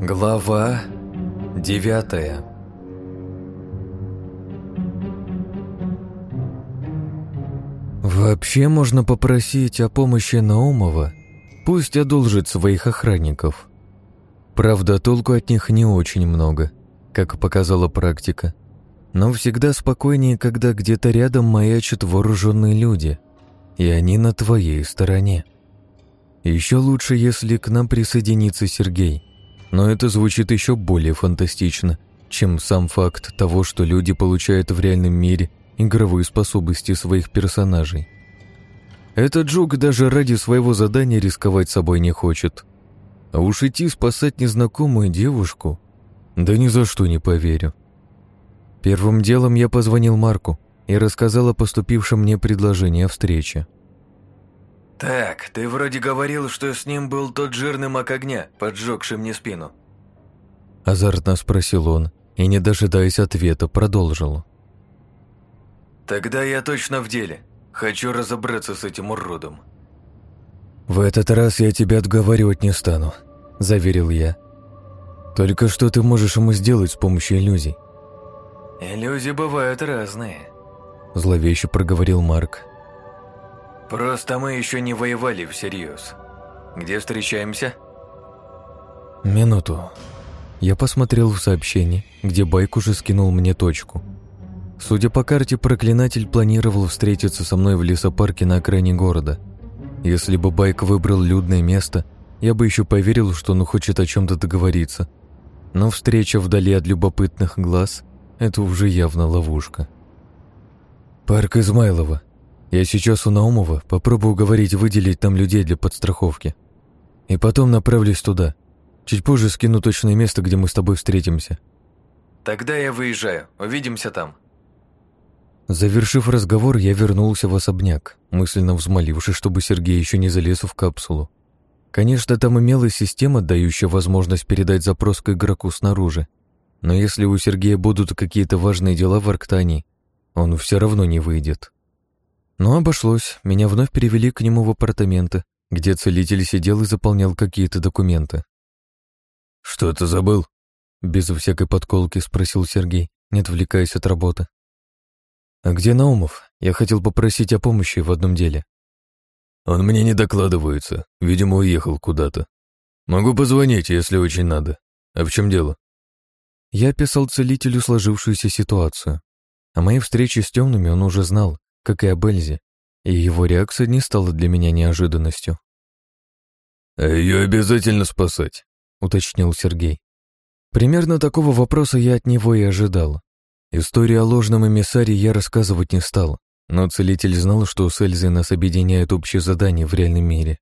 Глава девятая Вообще можно попросить о помощи Наумова, пусть одолжит своих охранников. Правда, толку от них не очень много, как показала практика. Но всегда спокойнее, когда где-то рядом маячат вооруженные люди, и они на твоей стороне. Еще лучше, если к нам присоединится Сергей, но это звучит еще более фантастично, чем сам факт того, что люди получают в реальном мире игровые способности своих персонажей. Этот жук даже ради своего задания рисковать собой не хочет. А уж идти спасать незнакомую девушку? Да ни за что не поверю. Первым делом я позвонил Марку и рассказал о поступившем мне предложении о встрече. «Так, ты вроде говорил, что с ним был тот жирный мак огня, поджегший мне спину». Азартно спросил он и, не дожидаясь ответа, продолжил. «Тогда я точно в деле. Хочу разобраться с этим уродом». «В этот раз я тебя отговаривать не стану», — заверил я. «Только что ты можешь ему сделать с помощью иллюзий?» «Иллюзии бывают разные», — зловеще проговорил Марк. Просто мы еще не воевали всерьез. Где встречаемся? Минуту. Я посмотрел в сообщение, где Байк уже скинул мне точку. Судя по карте, проклинатель планировал встретиться со мной в лесопарке на окраине города. Если бы Байк выбрал людное место, я бы еще поверил, что он хочет о чем-то договориться. Но встреча вдали от любопытных глаз – это уже явно ловушка. «Парк Измайлова», я сейчас у Наумова попробую уговорить выделить нам людей для подстраховки. И потом направлюсь туда. Чуть позже скину точное место, где мы с тобой встретимся. Тогда я выезжаю. Увидимся там. Завершив разговор, я вернулся в особняк, мысленно взмолившись, чтобы Сергей еще не залез в капсулу. Конечно, там имелась система, дающая возможность передать запрос к игроку снаружи. Но если у Сергея будут какие-то важные дела в Арктании, он все равно не выйдет. Но обошлось, меня вновь перевели к нему в апартаменты, где целитель сидел и заполнял какие-то документы. «Что ты забыл?» Без всякой подколки спросил Сергей, не отвлекаясь от работы. «А где Наумов? Я хотел попросить о помощи в одном деле». «Он мне не докладывается. Видимо, уехал куда-то. Могу позвонить, если очень надо. А в чем дело?» Я описал целителю сложившуюся ситуацию. О моей встрече с темными он уже знал, как и об Эльзе, и его реакция не стала для меня неожиданностью. «А ее обязательно спасать», — уточнил Сергей. Примерно такого вопроса я от него и ожидал. Историю о ложном эмиссаре я рассказывать не стал, но целитель знал, что с Эльзой нас объединяет общее задание в реальном мире.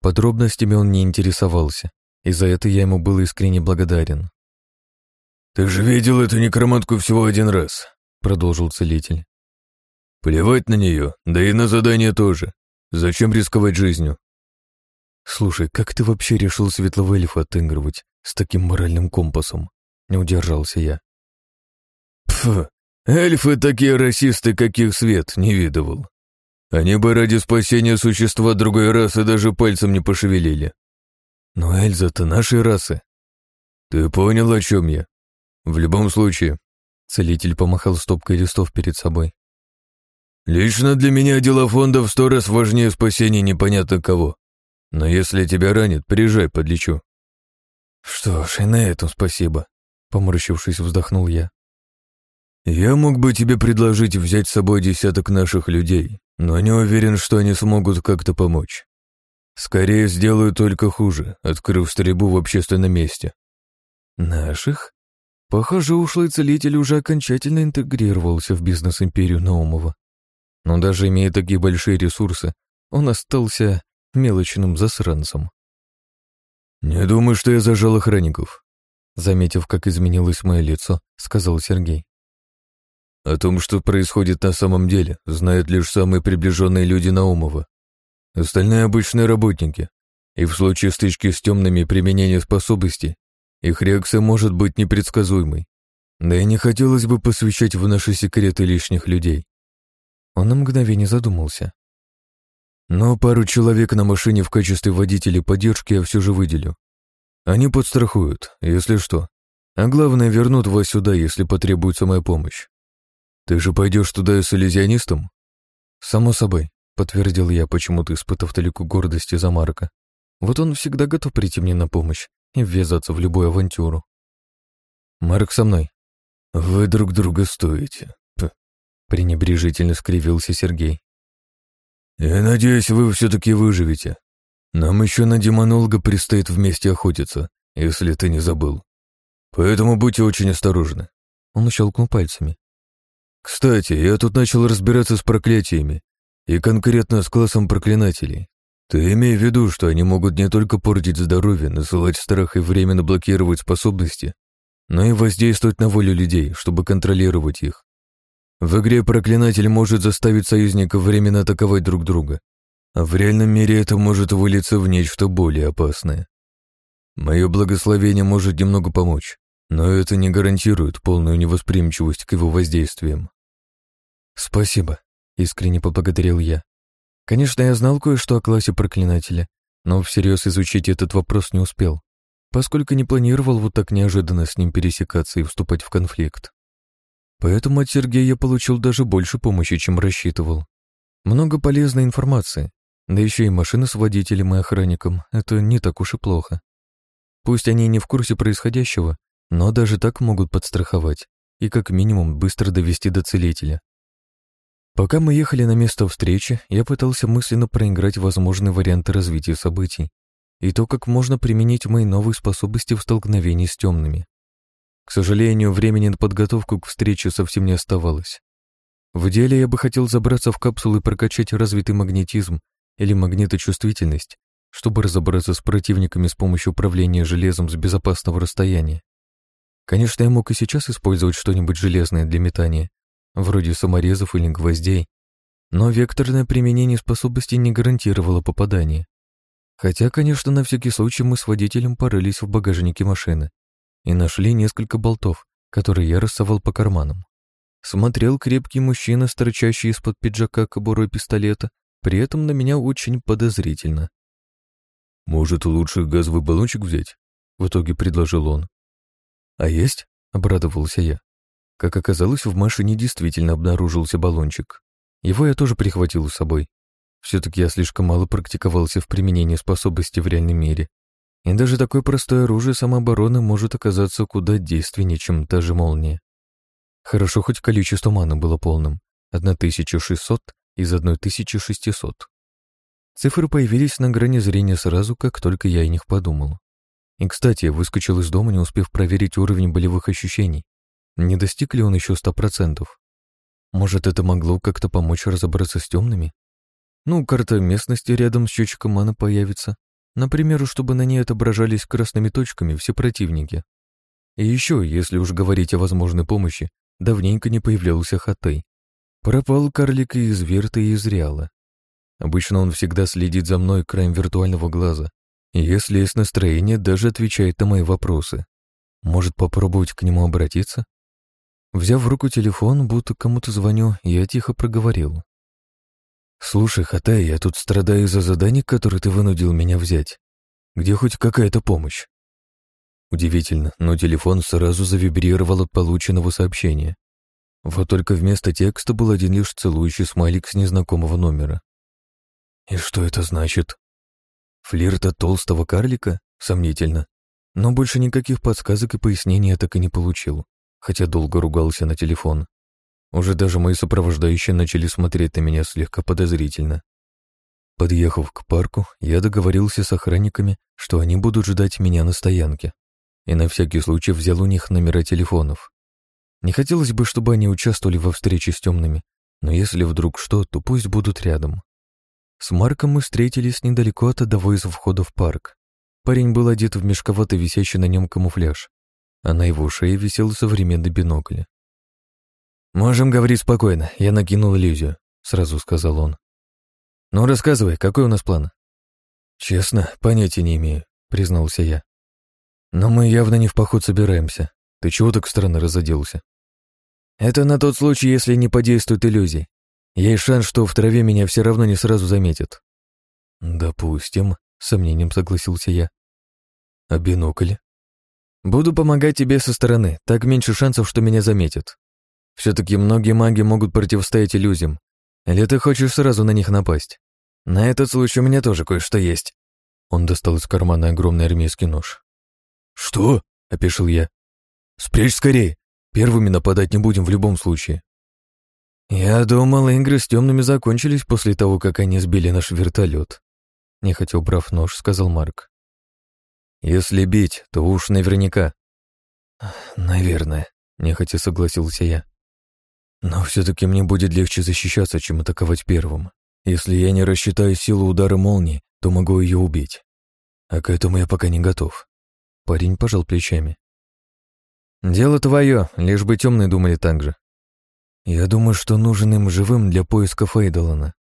Подробностями он не интересовался, и за это я ему был искренне благодарен. «Ты же видел эту некромантку всего один раз», — продолжил целитель. Плевать на нее, да и на задание тоже. Зачем рисковать жизнью? Слушай, как ты вообще решил светлого эльфа отыгрывать с таким моральным компасом? Не удержался я. Пф, эльфы такие расисты, каких свет не видывал. Они бы ради спасения существа другой расы даже пальцем не пошевелили. Но Эльза-то нашей расы. Ты понял, о чем я? В любом случае. Целитель помахал стопкой листов перед собой. Лично для меня дела фонда в сто раз важнее спасения непонятно кого. Но если тебя ранит, приезжай, подлечу». «Что ж, и на этом спасибо», — поморщившись, вздохнул я. «Я мог бы тебе предложить взять с собой десяток наших людей, но не уверен, что они смогут как-то помочь. Скорее сделаю только хуже, открыв стрельбу в общественном месте». «Наших?» Похоже, ушлый целитель уже окончательно интегрировался в бизнес-империю Наумова. Но даже имея такие большие ресурсы, он остался мелочным засранцем. «Не думаю, что я зажал охранников», заметив, как изменилось мое лицо, сказал Сергей. «О том, что происходит на самом деле, знают лишь самые приближенные люди Наумова. Остальные обычные работники, и в случае стычки с темными и применения способностей, их реакция может быть непредсказуемой. Да и не хотелось бы посвящать в наши секреты лишних людей. Он на мгновение задумался. Но пару человек на машине в качестве водителей поддержки я все же выделю. Они подстрахуют, если что. А главное, вернут вас сюда, если потребуется моя помощь. Ты же пойдешь туда с иллюзионистом? Само собой, подтвердил я, почему-то испытав толику гордости за Марка. Вот он всегда готов прийти мне на помощь и ввязаться в любую авантюру. Марк со мной. Вы друг друга стоите. Пренебрежительно скривился Сергей. Я надеюсь, вы все-таки выживете. Нам еще на демонолога предстоит вместе охотиться, если ты не забыл. Поэтому будьте очень осторожны. Он щелкнул пальцами. Кстати, я тут начал разбираться с проклятиями, и конкретно с классом проклинателей. Ты имей в виду, что они могут не только портить здоровье, насылать страх и временно блокировать способности, но и воздействовать на волю людей, чтобы контролировать их. В игре проклинатель может заставить союзников временно атаковать друг друга, а в реальном мире это может вылиться в нечто более опасное. Мое благословение может немного помочь, но это не гарантирует полную невосприимчивость к его воздействиям. «Спасибо», — искренне поблагодарил я. Конечно, я знал кое-что о классе проклинателя, но всерьез изучить этот вопрос не успел, поскольку не планировал вот так неожиданно с ним пересекаться и вступать в конфликт. Поэтому от Сергея я получил даже больше помощи, чем рассчитывал. Много полезной информации, да еще и машина с водителем и охранником — это не так уж и плохо. Пусть они не в курсе происходящего, но даже так могут подстраховать и как минимум быстро довести до целителя. Пока мы ехали на место встречи, я пытался мысленно проиграть возможные варианты развития событий и то, как можно применить мои новые способности в столкновении с темными. К сожалению, времени на подготовку к встрече совсем не оставалось. В деле я бы хотел забраться в капсулу и прокачать развитый магнетизм или магниточувствительность, чтобы разобраться с противниками с помощью управления железом с безопасного расстояния. Конечно, я мог и сейчас использовать что-нибудь железное для метания, вроде саморезов или гвоздей, но векторное применение способности не гарантировало попадание. Хотя, конечно, на всякий случай мы с водителем порылись в багажнике машины и нашли несколько болтов, которые я рассовал по карманам. Смотрел крепкий мужчина, торчащий из-под пиджака кобурой пистолета, при этом на меня очень подозрительно. «Может, лучше газовый баллончик взять?» — в итоге предложил он. «А есть?» — обрадовался я. Как оказалось, в машине действительно обнаружился баллончик. Его я тоже прихватил с собой. Все-таки я слишком мало практиковался в применении способностей в реальном мире, и даже такое простое оружие самообороны может оказаться куда действеннее, чем та же молния. Хорошо, хоть количество маны было полным. 1600 из 1600. Цифры появились на грани зрения сразу, как только я о них подумал. И, кстати, я выскочил из дома, не успев проверить уровень болевых ощущений. Не достиг ли он еще 100%? Может, это могло как-то помочь разобраться с темными? Ну, карта местности рядом с счетчиком мана появится. Например, чтобы на ней отображались красными точками все противники. И еще, если уж говорить о возможной помощи, давненько не появлялся Хатай. Пропал карлик и из Верта, и из Реала. Обычно он всегда следит за мной краем виртуального глаза. И если есть настроение, даже отвечает на мои вопросы. Может, попробовать к нему обратиться? Взяв в руку телефон, будто кому-то звоню, я тихо проговорил. «Слушай, Хатай, я тут страдаю из-за заданий, которые ты вынудил меня взять. Где хоть какая-то помощь?» Удивительно, но телефон сразу завибрировал от полученного сообщения. Вот только вместо текста был один лишь целующий смайлик с незнакомого номера. «И что это значит?» Флирт от толстого карлика? Сомнительно. Но больше никаких подсказок и пояснений я так и не получил, хотя долго ругался на телефон. Уже даже мои сопровождающие начали смотреть на меня слегка подозрительно. Подъехав к парку, я договорился с охранниками, что они будут ждать меня на стоянке, и на всякий случай взял у них номера телефонов. Не хотелось бы, чтобы они участвовали во встрече с темными, но если вдруг что, то пусть будут рядом. С Марком мы встретились недалеко от одного из входов в парк. Парень был одет в мешковато висящий на нем камуфляж, а на его шее висел современный бинокль. «Можем говорить спокойно, я накинул иллюзию», — сразу сказал он. «Ну, рассказывай, какой у нас план?» «Честно, понятия не имею», — признался я. «Но мы явно не в поход собираемся. Ты чего так странно разоделся?» «Это на тот случай, если не подействует иллюзии. Есть шанс, что в траве меня все равно не сразу заметят». «Допустим», — с сомнением согласился я. А бинокль? Буду помогать тебе со стороны, так меньше шансов, что меня заметят. Все-таки многие маги могут противостоять иллюзиям. Или ты хочешь сразу на них напасть? На этот случай у меня тоже кое-что есть. Он достал из кармана огромный армейский нож. «Что?» — опешил я. «Спрячь скорее. Первыми нападать не будем в любом случае». «Я думал, игры с темными закончились после того, как они сбили наш вертолет. нехотя убрав нож, сказал Марк. «Если бить, то уж наверняка». «Наверное», — нехотя согласился я. «Но все-таки мне будет легче защищаться, чем атаковать первым. Если я не рассчитаю силу удара молнии, то могу ее убить. А к этому я пока не готов». Парень пожал плечами. «Дело твое, лишь бы темные думали так же. Я думаю, что нужен им живым для поиска Фейдалана.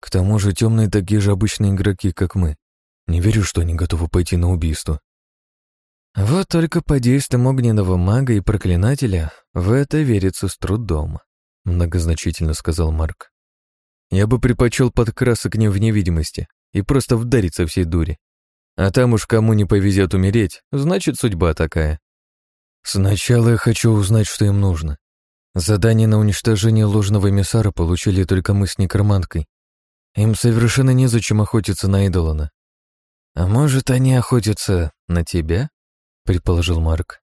К тому же темные такие же обычные игроки, как мы. Не верю, что они готовы пойти на убийство. Вот только по действиям огненного мага и проклинателя в это верится с трудом, многозначительно сказал Марк. Я бы предпочел к ним в невидимости и просто вдариться всей дури. А там уж кому не повезет умереть, значит, судьба такая. Сначала я хочу узнать, что им нужно. Задание на уничтожение ложного эмиссара получили только мы с некроманткой. Им совершенно незачем охотиться на Идолана. А может, они охотятся на тебя? предположил Марк.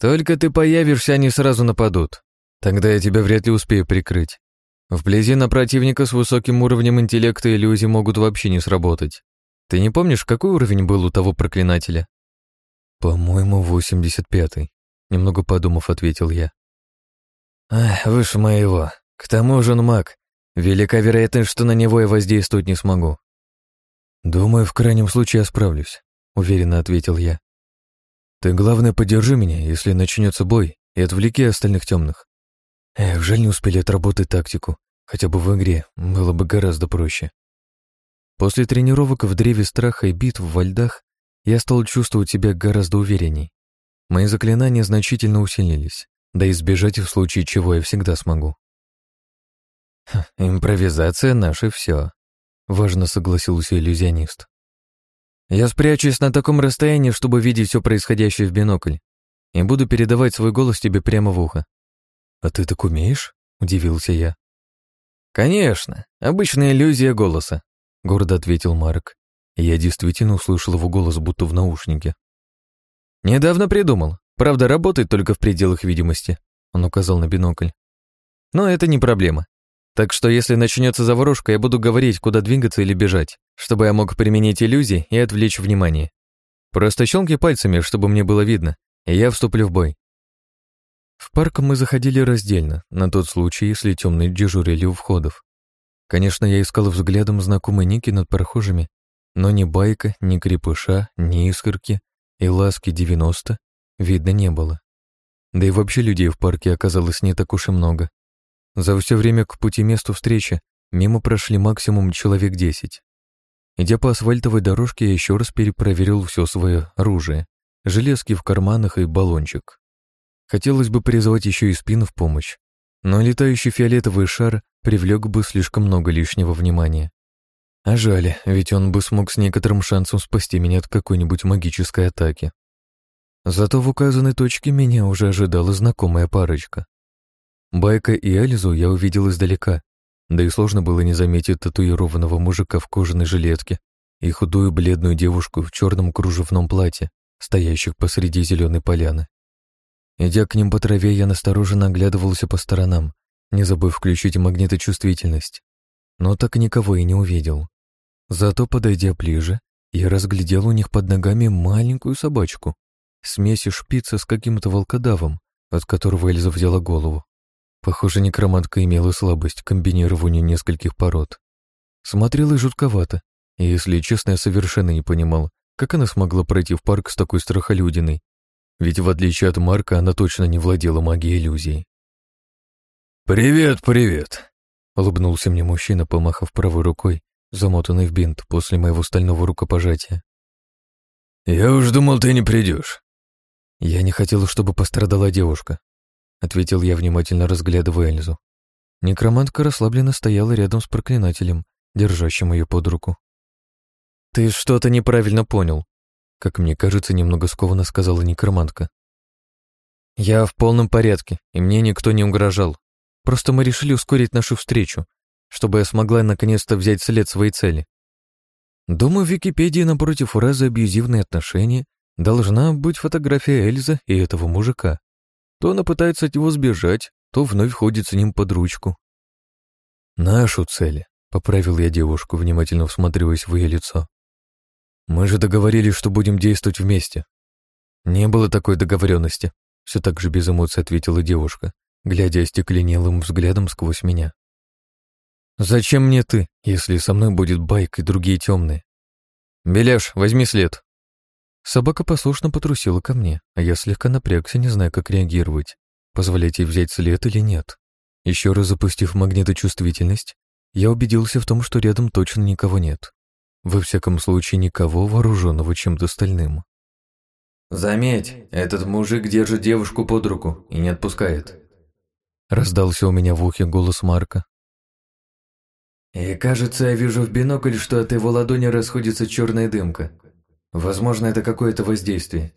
Только ты появишься, они сразу нападут. Тогда я тебя вряд ли успею прикрыть. Вблизи на противника с высоким уровнем интеллекта иллюзии могут вообще не сработать. Ты не помнишь, какой уровень был у того проклинателя? По-моему, восемьдесят пятый. Немного подумав, ответил я. Ах, выше моего. К тому же он маг. Велика вероятность, что на него я воздействовать не смогу. Думаю, в крайнем случае я справлюсь, уверенно ответил я. Ты, главное, поддержи меня, если начнется бой, и отвлеки остальных темных. Эх, жаль, не успели отработать тактику. Хотя бы в игре было бы гораздо проще. После тренировок в древе страха и битв во льдах я стал чувствовать себя гораздо уверенней. Мои заклинания значительно усилились. Да избежать в случае чего я всегда смогу. «Импровизация — наше все», — важно согласился иллюзионист. «Я спрячусь на таком расстоянии, чтобы видеть все происходящее в бинокль, и буду передавать свой голос тебе прямо в ухо». «А ты так умеешь?» — удивился я. «Конечно, обычная иллюзия голоса», — гордо ответил Марк. Я действительно услышал его голос, будто в наушнике. «Недавно придумал. Правда, работает только в пределах видимости, он указал на бинокль. Но это не проблема. Так что если начнется заварушка, я буду говорить, куда двигаться или бежать, чтобы я мог применить иллюзии и отвлечь внимание. Просто щелкни пальцами, чтобы мне было видно, и я вступлю в бой. В парк мы заходили раздельно, на тот случай, если темные дежурили у входов. Конечно, я искал взглядом знакомые ники над прохожими, но ни байка, ни крепыша, ни искорки и ласки 90 видно не было. Да и вообще людей в парке оказалось не так уж и много. За все время к пути месту встречи мимо прошли максимум человек десять. Идя по асфальтовой дорожке, я еще раз перепроверил все свое оружие, железки в карманах и баллончик. Хотелось бы призвать еще и спин в помощь, но летающий фиолетовый шар привлек бы слишком много лишнего внимания. А жаль, ведь он бы смог с некоторым шансом спасти меня от какой-нибудь магической атаки. Зато в указанной точке меня уже ожидала знакомая парочка. Байка и Альзу я увидел издалека, да и сложно было не заметить татуированного мужика в кожаной жилетке и худую бледную девушку в черном кружевном платье, стоящих посреди зеленой поляны. Идя к ним по траве, я настороженно оглядывался по сторонам, не забыв включить магниточувствительность, но так никого и не увидел. Зато, подойдя ближе, я разглядел у них под ногами маленькую собачку, смеси шпица с каким-то волкодавом, от которого Эльза взяла голову. Похоже, некромантка имела слабость к комбинированию нескольких пород. Смотрела и жутковато, и, если честно, я совершенно не понимал, как она смогла пройти в парк с такой страхолюдиной, ведь в отличие от Марка она точно не владела магией иллюзий. «Привет, привет!» — улыбнулся мне мужчина, помахав правой рукой, замотанный в бинт после моего стального рукопожатия. «Я уж думал, ты не придешь. «Я не хотела, чтобы пострадала девушка», — ответил я, внимательно разглядывая Эльзу. Некромантка расслабленно стояла рядом с проклинателем, держащим ее под руку. «Ты что-то неправильно понял», как мне кажется, немного скованно сказала некромантка. «Я в полном порядке, и мне никто не угрожал. Просто мы решили ускорить нашу встречу, чтобы я смогла наконец-то взять след своей цели. Думаю, в Википедии напротив фразы «абьюзивные отношения» должна быть фотография Эльзы и этого мужика. То она пытается от него сбежать, то вновь ходит с ним под ручку. «Нашу цель», — поправил я девушку, внимательно всматриваясь в ее лицо. «Мы же договорились, что будем действовать вместе». «Не было такой договоренности», — все так же без эмоций ответила девушка, глядя остекленелым взглядом сквозь меня. «Зачем мне ты, если со мной будет байк и другие темные?» «Беляш, возьми след». Собака послушно потрусила ко мне, а я слегка напрягся, не зная, как реагировать, позволять ей взять след или нет. Еще раз запустив магниточувствительность, я убедился в том, что рядом точно никого нет. Во всяком случае, никого вооруженного чем-то стальным. «Заметь, этот мужик держит девушку под руку и не отпускает», Раздался у меня в ухе голос Марка, и кажется, я вижу в бинокль, что от его ладони расходится черная дымка. Возможно, это какое-то воздействие.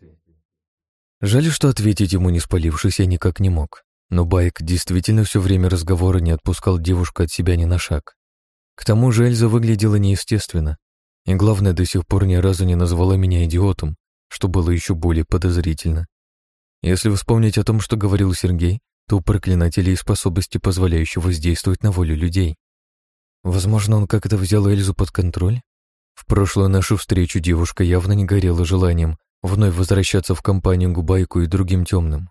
Жаль, что ответить ему, не спалившись, я никак не мог. Но Байк действительно все время разговора не отпускал девушку от себя ни на шаг. К тому же Эльза выглядела неестественно. И главное, до сих пор ни разу не назвала меня идиотом, что было еще более подозрительно. Если вспомнить о том, что говорил Сергей, то у проклинателей способности, позволяющие воздействовать на волю людей. Возможно, он как-то взял Эльзу под контроль? В прошлую нашу встречу девушка явно не горела желанием вновь возвращаться в компанию Губайку и другим темным.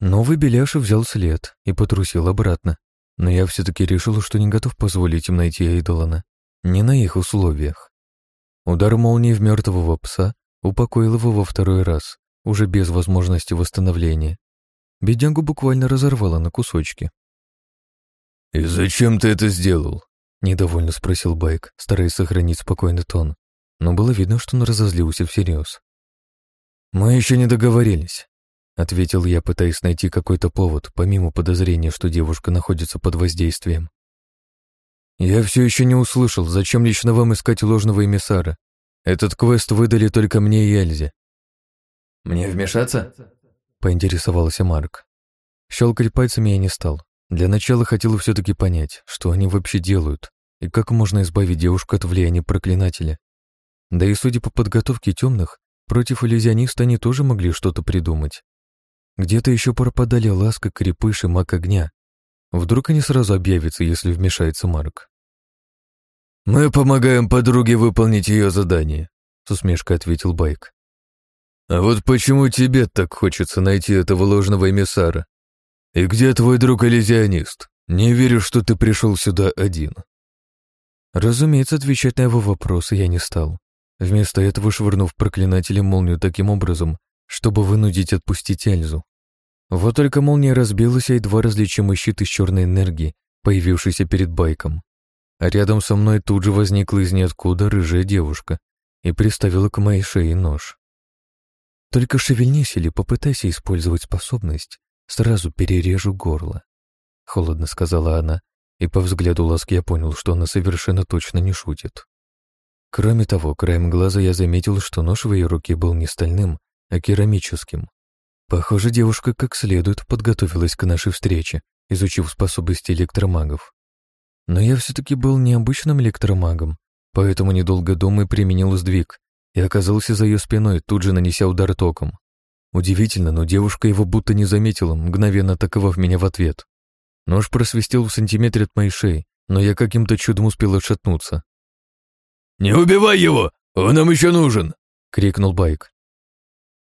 Новый Беляша взял след и потрусил обратно, но я все-таки решил, что не готов позволить им найти Эйдолана. Не на их условиях. Удар молнии в мертвого пса упокоил его во второй раз, уже без возможности восстановления. Бедягу буквально разорвало на кусочки. «И зачем ты это сделал?» Недовольно спросил Байк, стараясь сохранить спокойный тон, но было видно, что он разозлился всерьез. «Мы еще не договорились», — ответил я, пытаясь найти какой-то повод, помимо подозрения, что девушка находится под воздействием. «Я все еще не услышал, зачем лично вам искать ложного эмиссара. Этот квест выдали только мне и Эльзе». «Мне вмешаться?» — поинтересовался Марк. Щелкать пальцами я не стал. Для начала хотел все-таки понять, что они вообще делают, и как можно избавить девушку от влияния проклинателя. Да и судя по подготовке темных, против иллюзиониста они тоже могли что-то придумать. Где-то еще пропадали ласка, крепыш и маг огня. Вдруг они сразу объявятся, если вмешается Марк. «Мы помогаем подруге выполнить ее задание», — с усмешкой ответил Байк. «А вот почему тебе так хочется найти этого ложного эмиссара? И где твой друг-иллюзионист? Не верю, что ты пришел сюда один». Разумеется, отвечать на его вопросы я не стал. Вместо этого швырнув проклинателя молнию таким образом, чтобы вынудить отпустить Эльзу. Вот только молния разбилась, а едва различимый щит из черной энергии, появившийся перед байком. А рядом со мной тут же возникла из ниоткуда рыжая девушка и приставила к моей шее нож. Только шевельнись или попытайся использовать способность, сразу перережу горло. Холодно сказала она, и по взгляду ласки я понял, что она совершенно точно не шутит. Кроме того, краем глаза я заметил, что нож в ее руке был не стальным, а керамическим. Похоже, девушка как следует подготовилась к нашей встрече, изучив способности электромагов. Но я все-таки был необычным электромагом, поэтому, недолго думая, применил сдвиг и оказался за ее спиной, тут же нанеся удар током. Удивительно, но девушка его будто не заметила, мгновенно атаковав меня в ответ. Нож просвистел в сантиметре от моей шеи, но я каким-то чудом успел отшатнуться. «Не убивай его! Он нам еще нужен!» — крикнул Байк.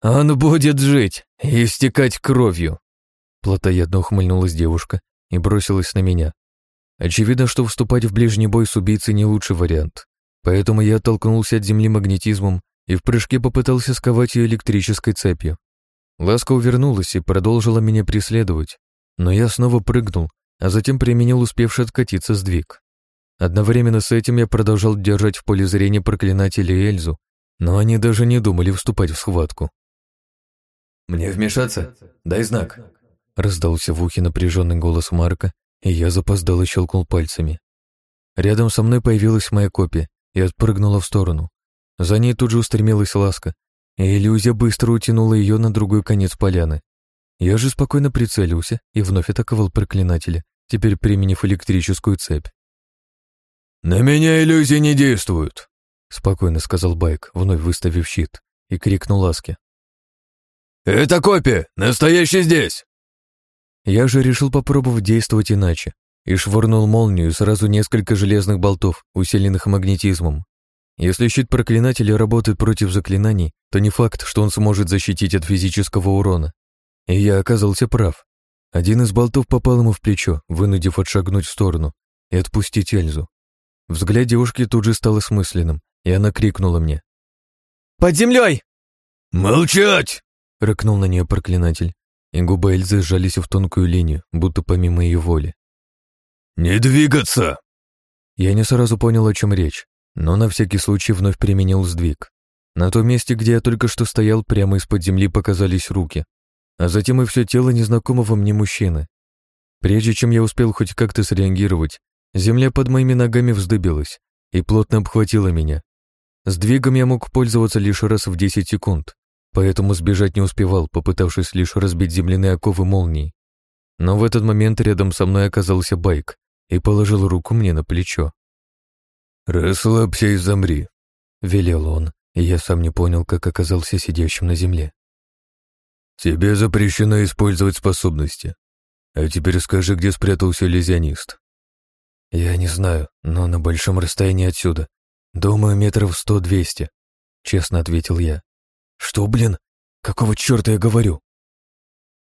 «Он будет жить и истекать кровью!» Платоядно ухмыльнулась девушка и бросилась на меня. Очевидно, что вступать в ближний бой с убийцей не лучший вариант, поэтому я оттолкнулся от земли магнетизмом и в прыжке попытался сковать ее электрической цепью. Ласка увернулась и продолжила меня преследовать, но я снова прыгнул, а затем применил успевший откатиться сдвиг. Одновременно с этим я продолжал держать в поле зрения проклинателя и Эльзу, но они даже не думали вступать в схватку. «Мне вмешаться? Дай знак!» Раздался в ухе напряженный голос Марка, и я запоздал и щелкнул пальцами. Рядом со мной появилась моя копия и отпрыгнула в сторону. За ней тут же устремилась ласка, и иллюзия быстро утянула ее на другой конец поляны. Я же спокойно прицелился и вновь атаковал проклинателя, теперь применив электрическую цепь. «На меня иллюзии не действуют», — спокойно сказал Байк, вновь выставив щит, и крикнул Ласке. «Это копия! Настоящий здесь!» Я же решил попробовать действовать иначе и швырнул молнию сразу несколько железных болтов, усиленных магнетизмом. Если щит проклинателя работает против заклинаний, то не факт, что он сможет защитить от физического урона. И я оказался прав. Один из болтов попал ему в плечо, вынудив отшагнуть в сторону и отпустить Эльзу. Взгляд девушки тут же стал осмысленным, и она крикнула мне. «Под землей!» «Молчать!» — рыкнул на нее проклинатель, и губы Эльзы сжались в тонкую линию, будто помимо ее воли. «Не двигаться!» Я не сразу понял, о чем речь, но на всякий случай вновь применил сдвиг. На том месте, где я только что стоял, прямо из-под земли показались руки, а затем и все тело незнакомого мне мужчины. Прежде чем я успел хоть как-то среагировать, земля под моими ногами вздыбилась и плотно обхватила меня. Сдвигом я мог пользоваться лишь раз в 10 секунд, поэтому сбежать не успевал, попытавшись лишь разбить земляные оковы молнии. Но в этот момент рядом со мной оказался байк и положил руку мне на плечо. «Расслабься и замри», — велел он, и я сам не понял, как оказался сидящим на земле. «Тебе запрещено использовать способности. А теперь скажи, где спрятался иллюзионист». «Я не знаю, но на большом расстоянии отсюда. Думаю, метров сто-двести», — честно ответил я. «Что, блин? Какого черта я говорю?»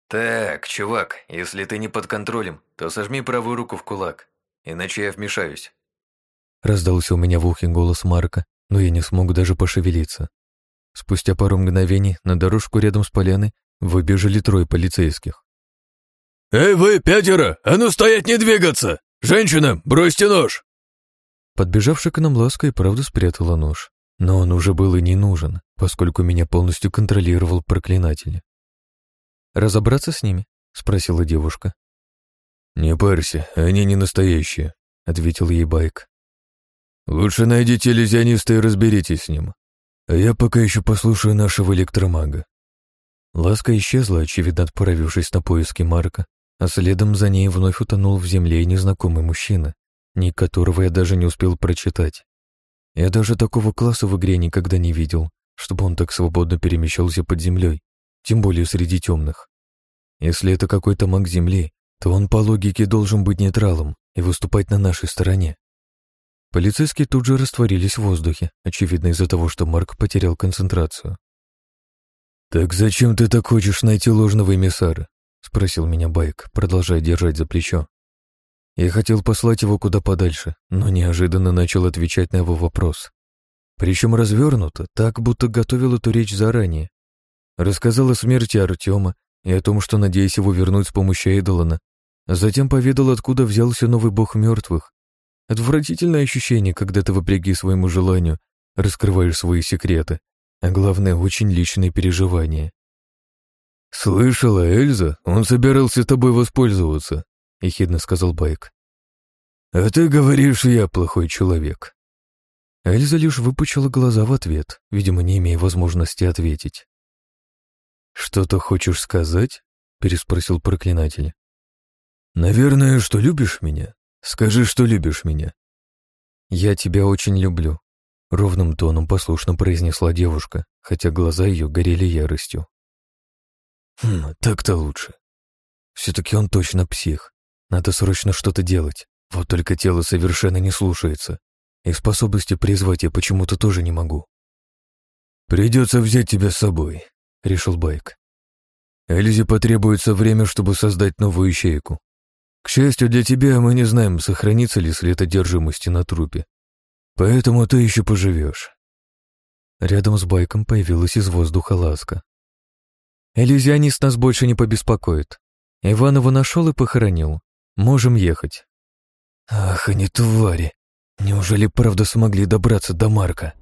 «Так, чувак, если ты не под контролем, то сожми правую руку в кулак, иначе я вмешаюсь». Раздался у меня в ухе голос Марка, но я не смог даже пошевелиться. Спустя пару мгновений на дорожку рядом с поляной Выбежали трое полицейских. «Эй вы, пятеро! А ну стоять, не двигаться! Женщина, бросьте нож!» Подбежавшая к нам ласка и правда спрятала нож. Но он уже был и не нужен, поскольку меня полностью контролировал проклинатель. «Разобраться с ними?» — спросила девушка. «Не парься, они не настоящие», — ответил ей Байк. «Лучше найдите иллюзиониста и разберитесь с ним. А я пока еще послушаю нашего электромага. Ласка исчезла, очевидно отправившись на поиски Марка, а следом за ней вновь утонул в земле незнакомый мужчина, ник которого я даже не успел прочитать. Я даже такого класса в игре никогда не видел, чтобы он так свободно перемещался под землей, тем более среди темных. Если это какой-то маг земли, то он по логике должен быть нейтралом и выступать на нашей стороне. Полицейские тут же растворились в воздухе, очевидно из-за того, что Марк потерял концентрацию. «Так зачем ты так хочешь найти ложного эмиссара?» — спросил меня Байк, продолжая держать за плечо. Я хотел послать его куда подальше, но неожиданно начал отвечать на его вопрос. Причем развернуто, так, будто готовил эту речь заранее. Рассказал о смерти Артема и о том, что надеюсь его вернуть с помощью Эйдолана, затем поведал, откуда взялся новый бог мертвых. Отвратительное ощущение, когда ты, вопреки своему желанию, раскрываешь свои секреты, а главное, очень личные переживания. «Слышала, Эльза, он собирался тобой воспользоваться», — ехидно сказал Байк. «А ты говоришь, я плохой человек». Эльза лишь выпучила глаза в ответ, видимо, не имея возможности ответить. «Что-то хочешь сказать?» — переспросил проклинатель. «Наверное, что любишь меня? Скажи, что любишь меня». «Я тебя очень люблю», Ровным тоном послушно произнесла девушка, хотя глаза ее горели яростью. «Хм, так-то лучше. Все-таки он точно псих. Надо срочно что-то делать. Вот только тело совершенно не слушается. И способности призвать я почему-то тоже не могу». «Придется взять тебя с собой», — решил Байк. «Эльзе потребуется время, чтобы создать новую ячейку. К счастью для тебя, мы не знаем, сохранится ли след одержимости на трупе. Поэтому ты еще поживешь. Рядом с байком появилась из воздуха ласка. Иллюзионист нас больше не побеспокоит. Иван его нашел и похоронил. Можем ехать. Ах, они твари. Неужели правда смогли добраться до Марка?